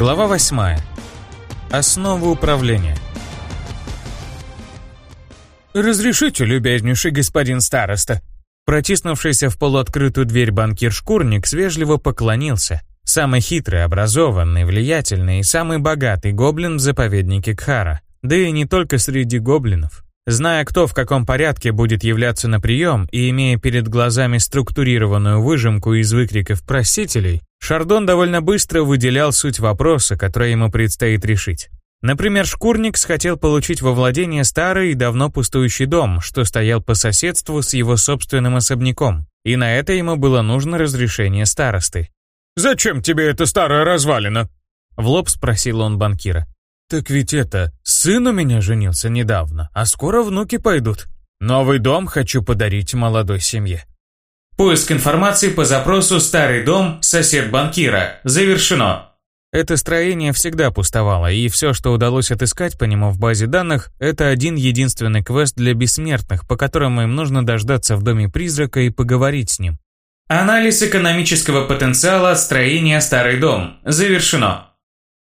Глава 8. Основы управления. «Разрешите, любезнейший господин староста?» Протиснувшийся в полуоткрытую дверь банкир Шкурник свежливо поклонился. Самый хитрый, образованный, влиятельный и самый богатый гоблин в заповеднике Кхара. Да и не только среди гоблинов. Зная, кто в каком порядке будет являться на прием и имея перед глазами структурированную выжимку из выкриков просителей, Шардон довольно быстро выделял суть вопроса, который ему предстоит решить. Например, Шкурникс хотел получить во владение старый и давно пустующий дом, что стоял по соседству с его собственным особняком, и на это ему было нужно разрешение старосты. «Зачем тебе эта старая развалина?» В лоб спросил он банкира. «Так ведь это, сын у меня женился недавно, а скоро внуки пойдут. Новый дом хочу подарить молодой семье». Поиск информации по запросу «Старый дом. Сосед банкира» завершено. Это строение всегда пустовало, и все, что удалось отыскать по нему в базе данных, это один единственный квест для бессмертных, по которому им нужно дождаться в доме призрака и поговорить с ним. Анализ экономического потенциала строения «Старый дом» завершено.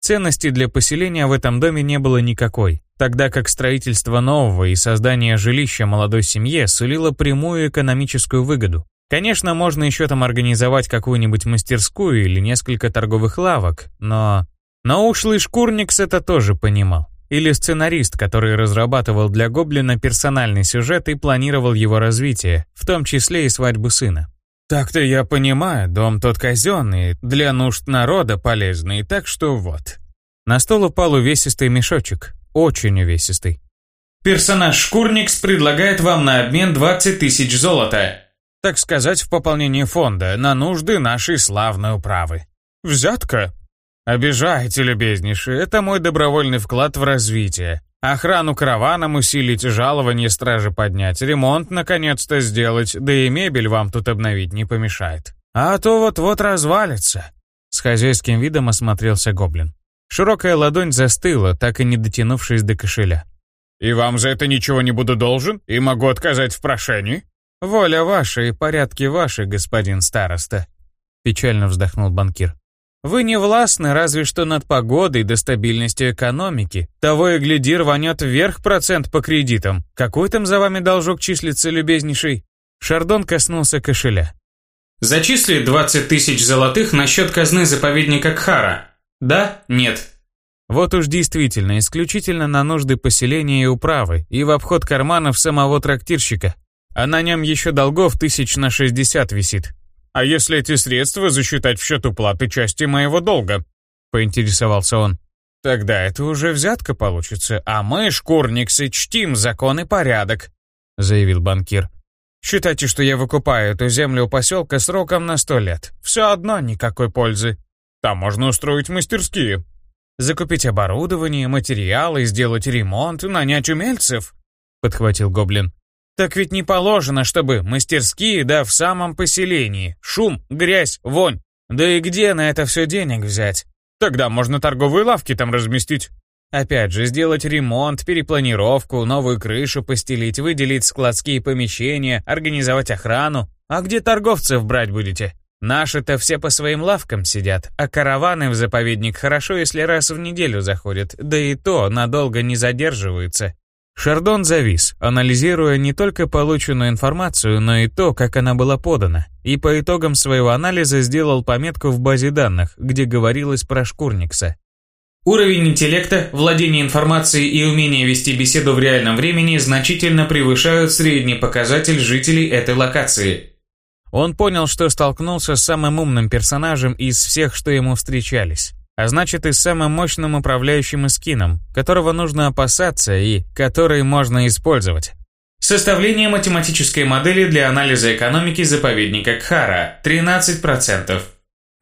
Ценности для поселения в этом доме не было никакой, тогда как строительство нового и создание жилища молодой семье сулило прямую экономическую выгоду. Конечно, можно еще там организовать какую-нибудь мастерскую или несколько торговых лавок, но... Но ушлый Шкурникс это тоже понимал. Или сценарист, который разрабатывал для Гоблина персональный сюжет и планировал его развитие, в том числе и свадьбу сына. «Так-то я понимаю, дом тот казенный, для нужд народа полезный, так что вот». На стол упал увесистый мешочек, очень увесистый. Персонаж Шкурникс предлагает вам на обмен 20 тысяч золота. Так сказать, в пополнении фонда на нужды нашей славной управы. Взятка? Обижаете, любезнейший, это мой добровольный вклад в развитие. Охрану караванам усилить, жалование стражи поднять, ремонт наконец-то сделать, да и мебель вам тут обновить не помешает. А то вот-вот развалится». С хозяйским видом осмотрелся гоблин. Широкая ладонь застыла, так и не дотянувшись до кошеля. «И вам за это ничего не буду должен? И могу отказать в прошении?» «Воля ваша и порядки ваши, господин староста», — печально вздохнул банкир. Вы не властны разве что над погодой до стабильности экономики. Того и гляди рванет вверх процент по кредитам. Какой там за вами должок числится, любезнейший?» Шардон коснулся кошеля. «Зачисли 20 тысяч золотых на счет казны заповедника Кхара. Да? Нет?» Вот уж действительно, исключительно на нужды поселения и управы, и в обход карманов самого трактирщика. А на нем еще долгов тысяч на 60 висит. «А если эти средства засчитать в счет уплаты части моего долга?» — поинтересовался он. «Тогда это уже взятка получится, а мы, шкурниксы, чтим закон и порядок», — заявил банкир. «Считайте, что я выкупаю эту землю у поселка сроком на сто лет. Все одно никакой пользы. Там можно устроить мастерские. Закупить оборудование, материалы, сделать ремонт, нанять умельцев», — подхватил гоблин. Так ведь не положено, чтобы мастерские, да в самом поселении. Шум, грязь, вонь. Да и где на это все денег взять? Тогда можно торговые лавки там разместить. Опять же, сделать ремонт, перепланировку, новую крышу постелить, выделить складские помещения, организовать охрану. А где торговцев брать будете? Наши-то все по своим лавкам сидят, а караваны в заповедник хорошо, если раз в неделю заходят, да и то надолго не задерживаются. Шардон завис, анализируя не только полученную информацию, но и то, как она была подана, и по итогам своего анализа сделал пометку в базе данных, где говорилось про Шкурникса. Уровень интеллекта, владение информацией и умение вести беседу в реальном времени значительно превышают средний показатель жителей этой локации. Он понял, что столкнулся с самым умным персонажем из всех, что ему встречались а значит и самым мощным управляющим эскином, которого нужно опасаться и который можно использовать. Составление математической модели для анализа экономики заповедника Кхара – 13%.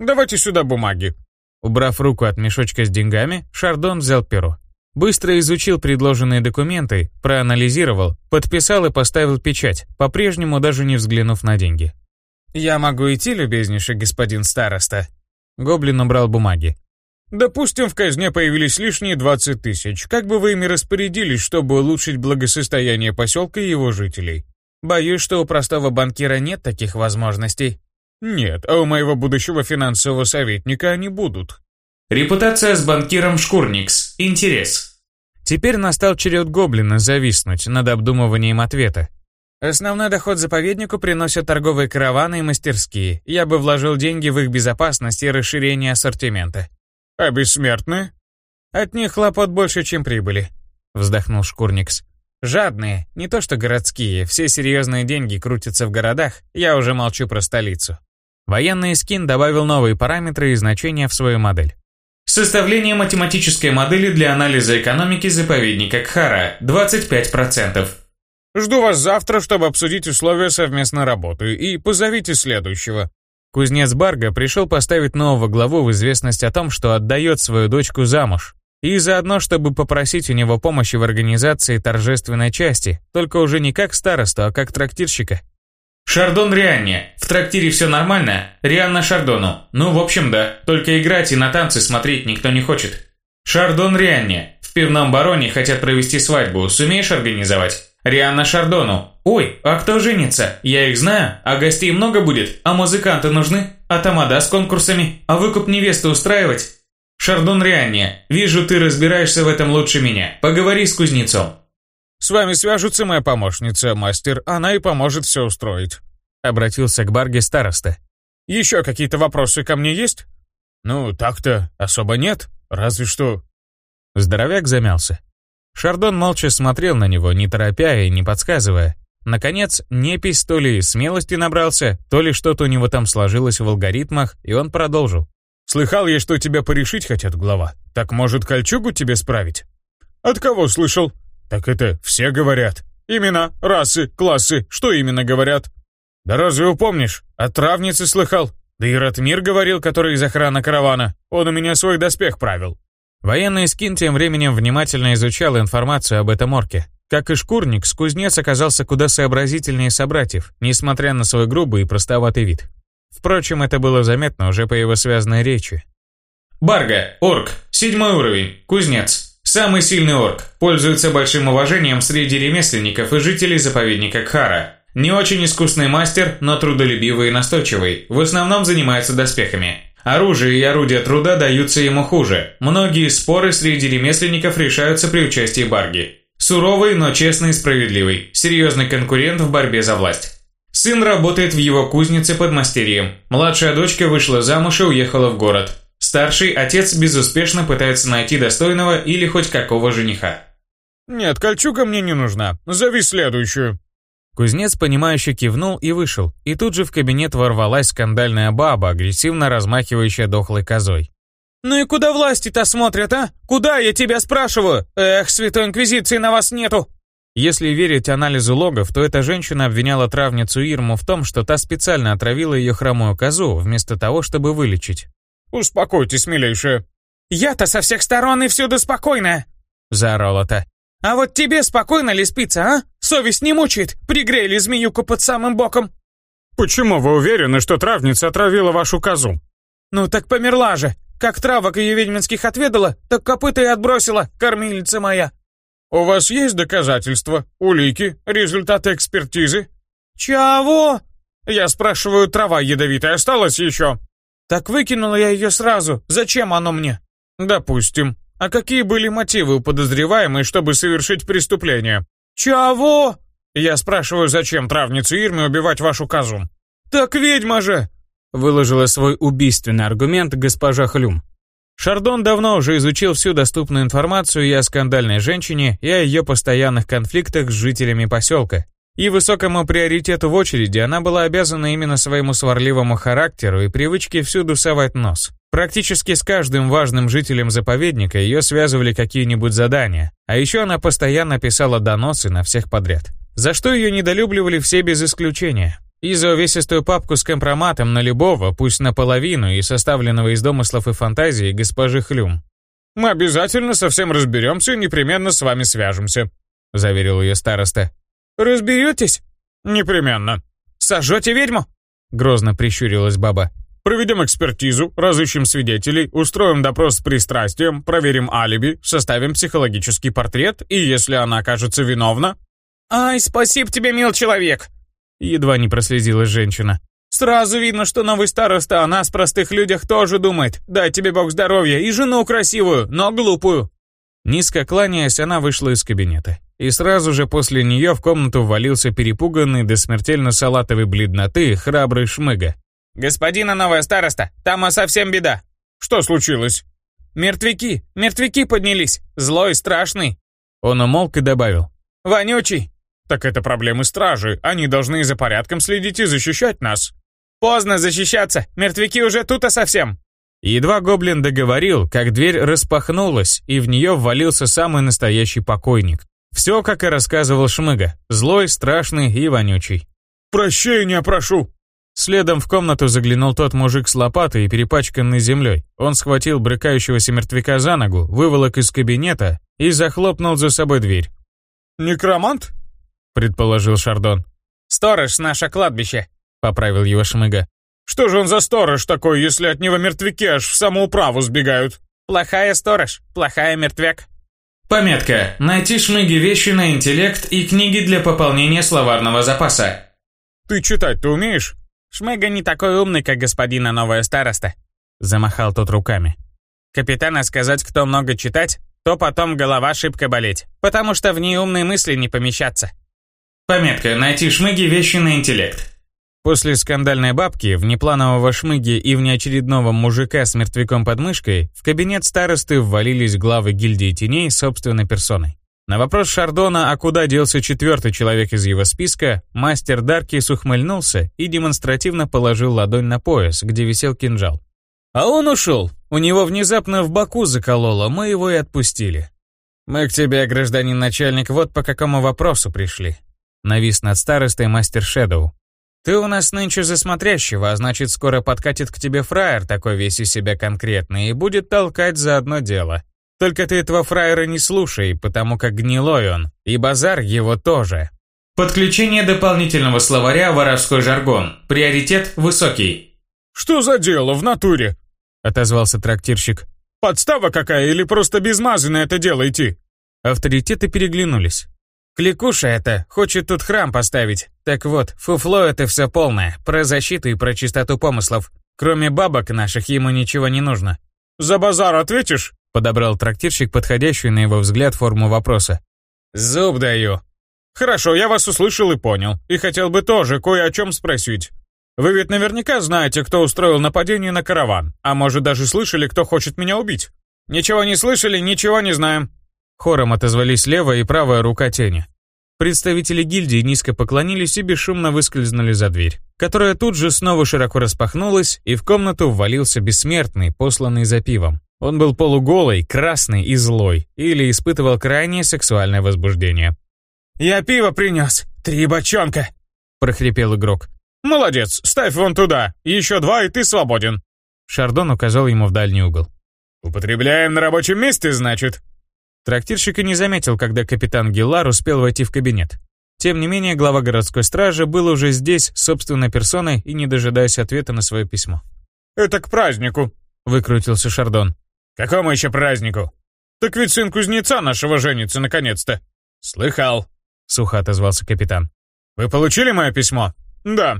«Давайте сюда бумаги». Убрав руку от мешочка с деньгами, Шардон взял перо. Быстро изучил предложенные документы, проанализировал, подписал и поставил печать, по-прежнему даже не взглянув на деньги. «Я могу идти, любезнейший господин староста?» Гоблин убрал бумаги. Допустим, в казне появились лишние 20 тысяч. Как бы вы ими распорядились, чтобы улучшить благосостояние поселка и его жителей? Боюсь, что у простого банкира нет таких возможностей. Нет, а у моего будущего финансового советника они будут. Репутация с банкиром Шкурникс. Интерес. Теперь настал черед гоблина зависнуть над обдумыванием ответа. Основной доход заповеднику приносят торговые караваны и мастерские. Я бы вложил деньги в их безопасность и расширение ассортимента. А бессмертные? От них хлопот больше, чем прибыли, вздохнул Шкурникс. Жадные, не то что городские, все серьезные деньги крутятся в городах, я уже молчу про столицу. Военный скин добавил новые параметры и значения в свою модель. Составление математической модели для анализа экономики заповедника Кхара 25%. Жду вас завтра, чтобы обсудить условия совместной работы, и позовите следующего». Кузнец Барга пришел поставить нового главу в известность о том, что отдает свою дочку замуж, и заодно, чтобы попросить у него помощи в организации торжественной части, только уже не как старосту, а как трактирщика. «Шардон Рианне. В трактире все нормально? Рианна Шардону. Ну, в общем, да. Только играть и на танцы смотреть никто не хочет. Шардон Рианне. В пивном бароне хотят провести свадьбу. Сумеешь организовать?» Рианна Шардону. Ой, а кто женится? Я их знаю. А гостей много будет? А музыканты нужны? А тамада с конкурсами? А выкуп невесты устраивать? Шардон Рианне, вижу, ты разбираешься в этом лучше меня. Поговори с кузнецом. С вами свяжутся моя помощница, мастер. Она и поможет все устроить. Обратился к Барге староста. Еще какие-то вопросы ко мне есть? Ну, так-то особо нет. Разве что... Здоровяк замялся. Шардон молча смотрел на него, не торопя и не подсказывая. Наконец, непись то ли смелости набрался, то ли что-то у него там сложилось в алгоритмах, и он продолжил. «Слыхал я, что тебя порешить хотят, глава. Так может, кольчугу тебе справить?» «От кого слышал?» «Так это все говорят. Имена, расы, классы, что именно говорят?» «Да разве упомнишь? От травницы слыхал. Да и Ратмир говорил, который из охраны каравана. Он у меня свой доспех правил. Военный скин тем временем внимательно изучал информацию об этом орке. Как и шкурник, кузнец оказался куда сообразительнее собратьев, несмотря на свой грубый и простоватый вид. Впрочем, это было заметно уже по его связанной речи. Барга, орк, седьмой уровень, кузнец. Самый сильный орк, пользуется большим уважением среди ремесленников и жителей заповедника Кхара. Не очень искусный мастер, но трудолюбивый и настойчивый, в основном занимается доспехами. Оружие и орудия труда даются ему хуже. Многие споры среди ремесленников решаются при участии Барги. Суровый, но честный и справедливый. Серьезный конкурент в борьбе за власть. Сын работает в его кузнице под мастерьем. Младшая дочка вышла замуж и уехала в город. Старший отец безуспешно пытается найти достойного или хоть какого жениха. «Нет, кольчуга мне не нужна. Зови следующую». Кузнец, понимающе кивнул и вышел, и тут же в кабинет ворвалась скандальная баба, агрессивно размахивающая дохлой козой. «Ну и куда власти-то смотрят, а? Куда, я тебя спрашиваю? Эх, Святой Инквизиции на вас нету!» Если верить анализу логов, то эта женщина обвиняла травницу Ирму в том, что та специально отравила ее хромую козу, вместо того, чтобы вылечить. «Успокойтесь, милейшая». «Я-то со всех сторон и всюду спокойная!» — заорала та. «А вот тебе спокойно ли спится, а? Совесть не мучает? Пригрели змеюку под самым боком?» «Почему вы уверены, что травница отравила вашу козу?» «Ну так померла же. Как травок ее ведьминских отведала, так копыта и отбросила, кормилица моя». «У вас есть доказательства, улики, результаты экспертизы?» «Чего?» «Я спрашиваю, трава ядовитая осталась еще?» «Так выкинула я ее сразу. Зачем оно мне?» «Допустим. А какие были мотивы у подозреваемой, чтобы совершить преступление? Чего? Я спрашиваю, зачем травнице Ирме убивать вашу козу? Так ведьма же! Выложила свой убийственный аргумент госпожа Хлюм. Шардон давно уже изучил всю доступную информацию и о скандальной женщине, и о ее постоянных конфликтах с жителями поселка. И высокому приоритету в очереди она была обязана именно своему сварливому характеру и привычке всюду совать нос. Практически с каждым важным жителем заповедника ее связывали какие-нибудь задания, а еще она постоянно писала доносы на всех подряд. За что ее недолюбливали все без исключения. И за увесистую папку с компроматом на любого, пусть наполовину, и составленного из домыслов и фантазий госпожи Хлюм. «Мы обязательно совсем разберемся и непременно с вами свяжемся», — заверил ее староста. «Разберетесь?» «Непременно». «Сожжете ведьму?» — грозно прищурилась баба. Проведем экспертизу, разыщем свидетелей, устроим допрос с пристрастием, проверим алиби, составим психологический портрет, и если она окажется виновна... «Ай, спасибо тебе, мил человек!» Едва не прослезилась женщина. Сразу видно, что новый староста о нас, простых людях, тоже думает. Дай тебе бог здоровья и жену красивую, но глупую». Низко кланяясь, она вышла из кабинета. И сразу же после нее в комнату ввалился перепуганный до смертельно салатовой бледноты храбрый шмыга. «Господина новая староста, там совсем беда». «Что случилось?» «Мертвяки, мертвяки поднялись, злой, страшный». Он умолк и добавил. «Вонючий». «Так это проблемы стражи, они должны за порядком следить и защищать нас». «Поздно защищаться, мертвяки уже тут-то совсем». Едва гоблин договорил, как дверь распахнулась, и в нее ввалился самый настоящий покойник. Все, как и рассказывал Шмыга, злой, страшный и вонючий. «Прощения прошу!» Следом в комнату заглянул тот мужик с лопатой и перепачканной землей. Он схватил брыкающегося мертвяка за ногу, выволок из кабинета и захлопнул за собой дверь. «Некромант?» — предположил Шардон. «Сторож, наше кладбище», — поправил его Шмыга. «Что же он за сторож такой, если от него мертвяки аж в самоуправу сбегают?» «Плохая сторож, плохая мертвяк». Пометка. Найти шмыги вещи на интеллект и книги для пополнения словарного запаса. «Ты читать-то умеешь?» «Шмыга не такой умный, как господина новая староста», — замахал тот руками. «Капитана сказать, кто много читать, то потом голова шибко болеть, потому что в ней умные мысли не помещатся». Пометка «Найти шмыги вещи на интеллект». После скандальной бабки, внепланового шмыги и внеочередного мужика с мертвяком под мышкой, в кабинет старосты ввалились главы гильдии теней собственной персоной. На вопрос Шардона, а куда делся четвертый человек из его списка, мастер Даркис ухмыльнулся и демонстративно положил ладонь на пояс, где висел кинжал. «А он ушел. У него внезапно в боку закололо, мы его и отпустили. Мы к тебе, гражданин начальник, вот по какому вопросу пришли». Навис над старостой мастер Шэдоу. «Ты у нас нынче за смотрящего, а значит, скоро подкатит к тебе фраер такой весь из себя конкретный и будет толкать за одно дело. Только ты этого фраера не слушай, потому как гнилой он, и базар его тоже». Подключение дополнительного словаря «Воровской жаргон». Приоритет высокий. «Что за дело в натуре?» — отозвался трактирщик. «Подстава какая или просто без мазы на это дело идти?» Авторитеты переглянулись. Кликуша это, хочет тут храм поставить. Так вот, фуфло это все полное, про защиту и про чистоту помыслов. Кроме бабок наших ему ничего не нужно. «За базар ответишь?» — подобрал трактирщик подходящую на его взгляд форму вопроса. «Зуб даю». «Хорошо, я вас услышал и понял, и хотел бы тоже кое о чем спросить. Вы ведь наверняка знаете, кто устроил нападение на караван, а может даже слышали, кто хочет меня убить?» «Ничего не слышали, ничего не знаем», Хором отозвались левая и правая рука тени. Представители гильдии низко поклонились и бесшумно выскользнули за дверь, которая тут же снова широко распахнулась, и в комнату ввалился бессмертный, посланный за пивом. Он был полуголый, красный и злой, или испытывал крайнее сексуальное возбуждение. «Я пиво принес! Три бочонка!» — прохрипел игрок. «Молодец, ставь вон туда, еще два, и ты свободен!» Шардон указал ему в дальний угол. «Употребляем на рабочем месте, значит?» Трактирщик и не заметил, когда капитан Гиллар успел войти в кабинет. Тем не менее, глава городской стражи был уже здесь, собственной персоной, и не дожидаясь ответа на свое письмо. «Это к празднику», — выкрутился Шардон. «Какому еще празднику?» «Так ведь сын кузнеца нашего женится наконец-то». «Слыхал», — сухо отозвался капитан. «Вы получили мое письмо?» «Да».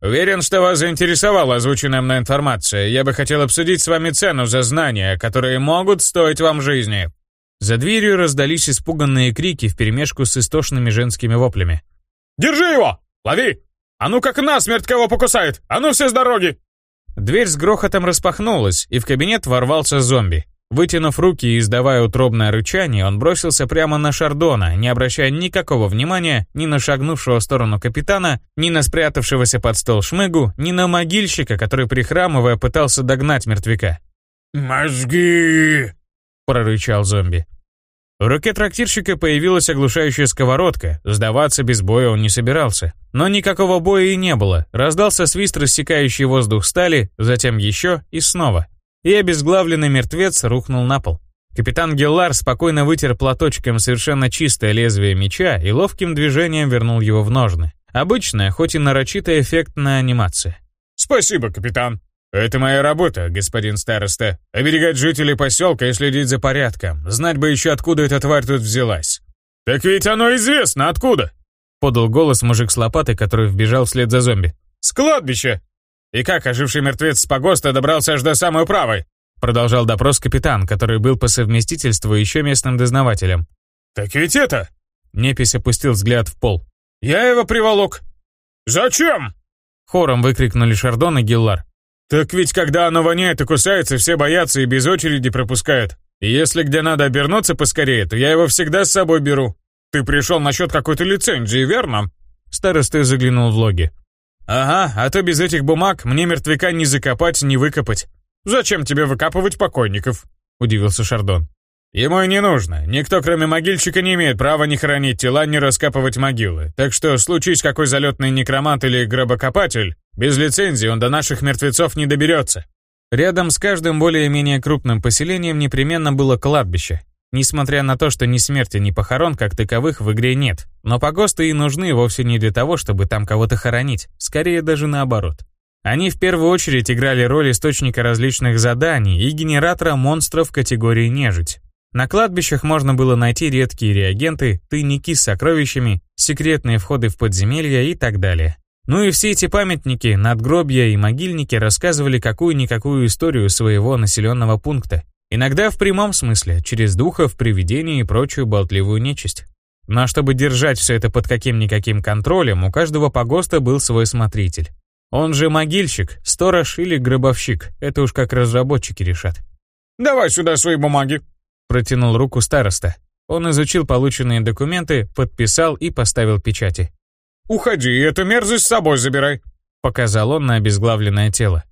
«Уверен, что вас заинтересовала озвученная мной информация. Я бы хотел обсудить с вами цену за знания, которые могут стоить вам жизни». За дверью раздались испуганные крики вперемешку с истошными женскими воплями. «Держи его! Лови! А ну как насмерть кого покусает! А ну все с дороги!» Дверь с грохотом распахнулась, и в кабинет ворвался зомби. Вытянув руки и издавая утробное рычание, он бросился прямо на Шардона, не обращая никакого внимания ни на шагнувшего в сторону капитана, ни на спрятавшегося под стол шмыгу, ни на могильщика, который, прихрамывая, пытался догнать мертвяка. «Мозги!» — прорычал зомби. В руке трактирщика появилась оглушающая сковородка, сдаваться без боя он не собирался. Но никакого боя и не было, раздался свист рассекающий воздух стали, затем еще и снова. И обезглавленный мертвец рухнул на пол. Капитан Геллар спокойно вытер платочком совершенно чистое лезвие меча и ловким движением вернул его в ножны. Обычная, хоть и нарочито эффектная анимация. «Спасибо, капитан», «Это моя работа, господин староста. Оберегать жителей поселка и следить за порядком. Знать бы еще, откуда эта тварь тут взялась». «Так ведь оно известно, откуда?» Подал голос мужик с лопатой, который вбежал вслед за зомби. «С кладбища!» «И как оживший мертвец с погоста добрался аж до самой правой?» Продолжал допрос капитан, который был по совместительству еще местным дознавателем. «Так ведь это...» Непись опустил взгляд в пол. «Я его приволок». «Зачем?» Хором выкрикнули Шардон и Гиллар. «Так ведь когда оно воняет и кусается, все боятся и без очереди пропускают. И если где надо обернуться поскорее, то я его всегда с собой беру. Ты пришел насчет какой-то лицензии, верно?» Староста заглянул в логи. «Ага, а то без этих бумаг мне мертвяка не закопать, не выкопать. Зачем тебе выкапывать покойников?» — удивился Шардон. «Ему и не нужно. Никто, кроме могильщика, не имеет права ни хранить тела, ни раскапывать могилы. Так что, случись какой залетный некромант или гробокопатель, без лицензии он до наших мертвецов не доберется». Рядом с каждым более-менее крупным поселением непременно было кладбище. Несмотря на то, что ни смерти, ни похорон как таковых в игре нет. Но погосты и нужны вовсе не для того, чтобы там кого-то хоронить. Скорее даже наоборот. Они в первую очередь играли роль источника различных заданий и генератора монстров категории нежить. На кладбищах можно было найти редкие реагенты, тайники с сокровищами, секретные входы в подземелья и так далее. Ну и все эти памятники, надгробья и могильники рассказывали какую-никакую историю своего населенного пункта. Иногда в прямом смысле, через духов, привидений и прочую болтливую нечисть. Но чтобы держать все это под каким-никаким контролем, у каждого погоста был свой смотритель. Он же могильщик, сторож или гробовщик, это уж как разработчики решат. «Давай сюда свои бумаги», Протянул руку староста. Он изучил полученные документы, подписал и поставил печати. «Уходи, эту мерзость с собой забирай», — показал он на обезглавленное тело.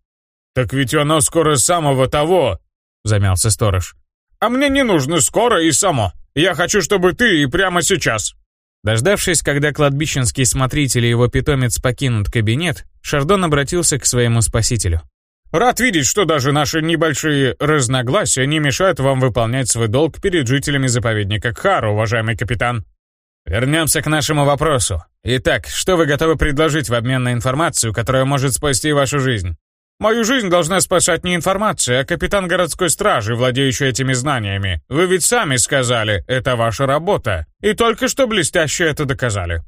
«Так ведь оно скоро самого того», — замялся сторож. «А мне не нужно скоро и само. Я хочу, чтобы ты и прямо сейчас». Дождавшись, когда кладбищенский смотритель и его питомец покинут кабинет, Шардон обратился к своему спасителю. Рад видеть, что даже наши небольшие разногласия не мешают вам выполнять свой долг перед жителями заповедника Кхару, уважаемый капитан. Вернемся к нашему вопросу. Итак, что вы готовы предложить в обмен на информацию, которая может спасти вашу жизнь? Мою жизнь должна спасать не информация, а капитан городской стражи, владеющий этими знаниями. Вы ведь сами сказали, это ваша работа. И только что блестяще это доказали.